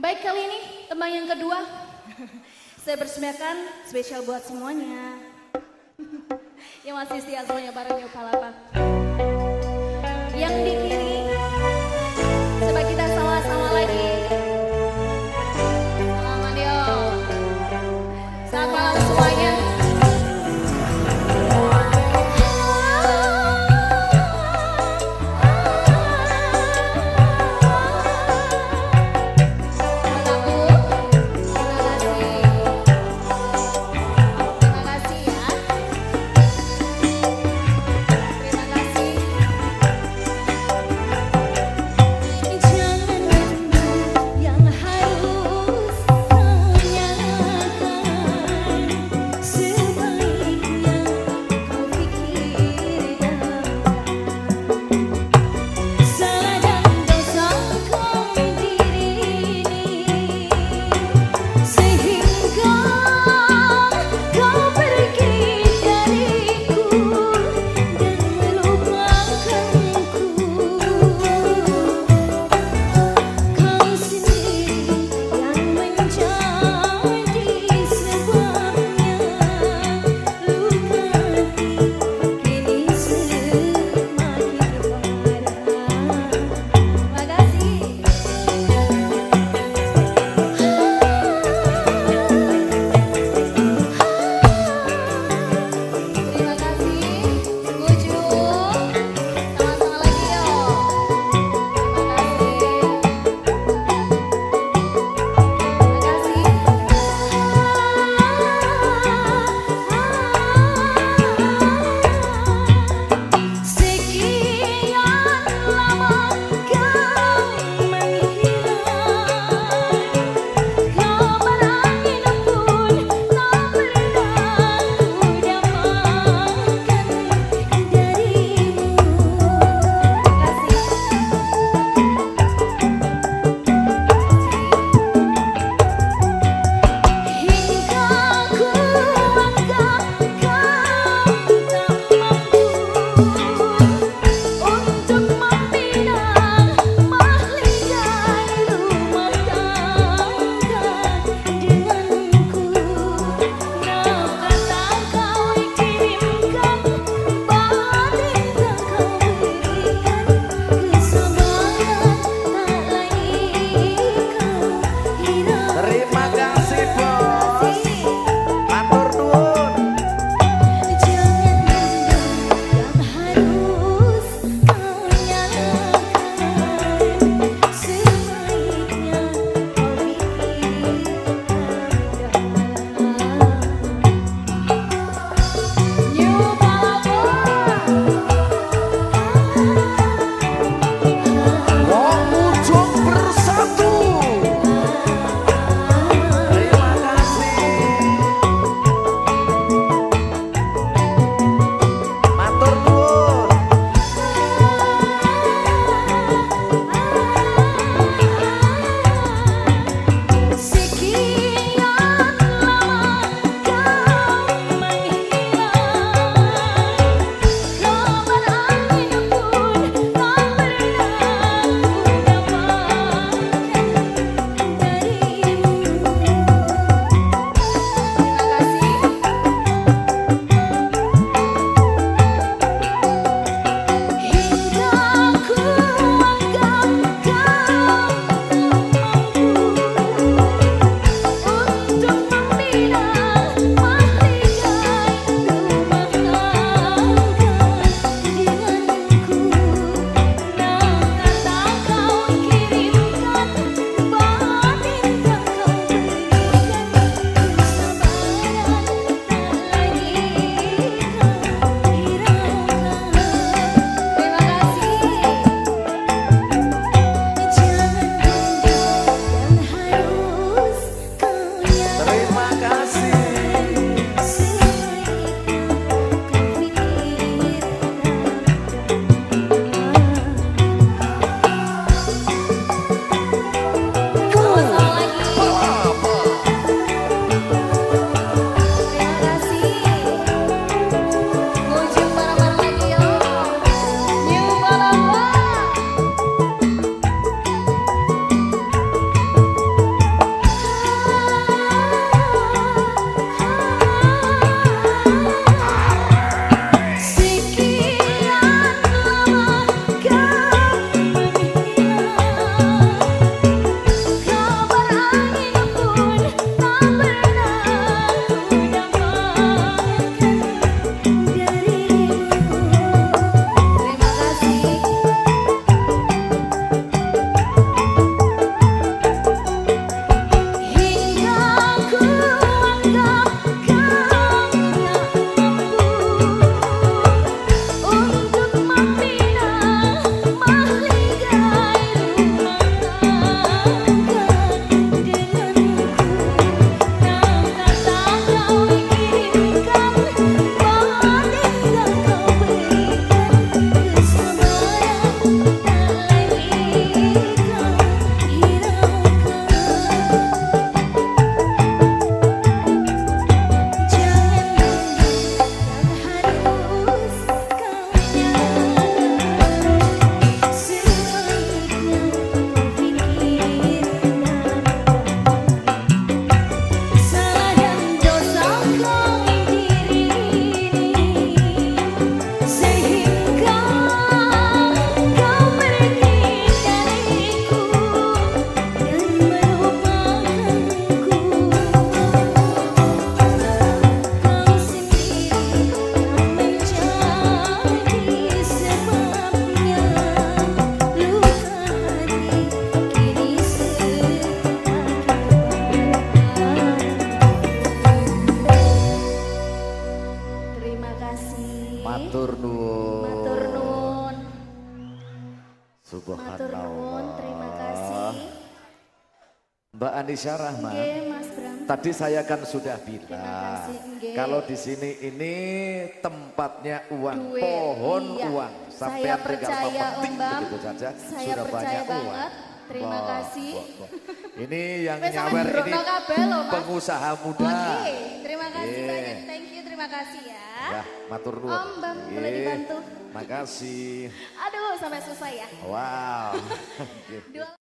Baik kali ini tembang yang kedua saya persembahkan spesial buat semuanya yang masih setia semuanya bareng Yuk Palapa. Yang di subhanallah. terima kasih. Mbak Anisa Rahma. Tadi saya kan sudah bilang kalau di sini ini tempatnya uang, Duit, pohon iya. uang. Sampai saya percaya, Om Bang. Saja, saya sudah percaya banyak banget. uang. Terima Wah, kasih. wah, wah. Ini yang nyawer ini Mas. pengusaha muda. Oke, terima kasih Iya. banyak. Thank you, terima kasih ya. Ya, matur nuwun. Om boleh Iya, dibantu? Makasih. Aduh, sampai selesai ya. Wow. Dua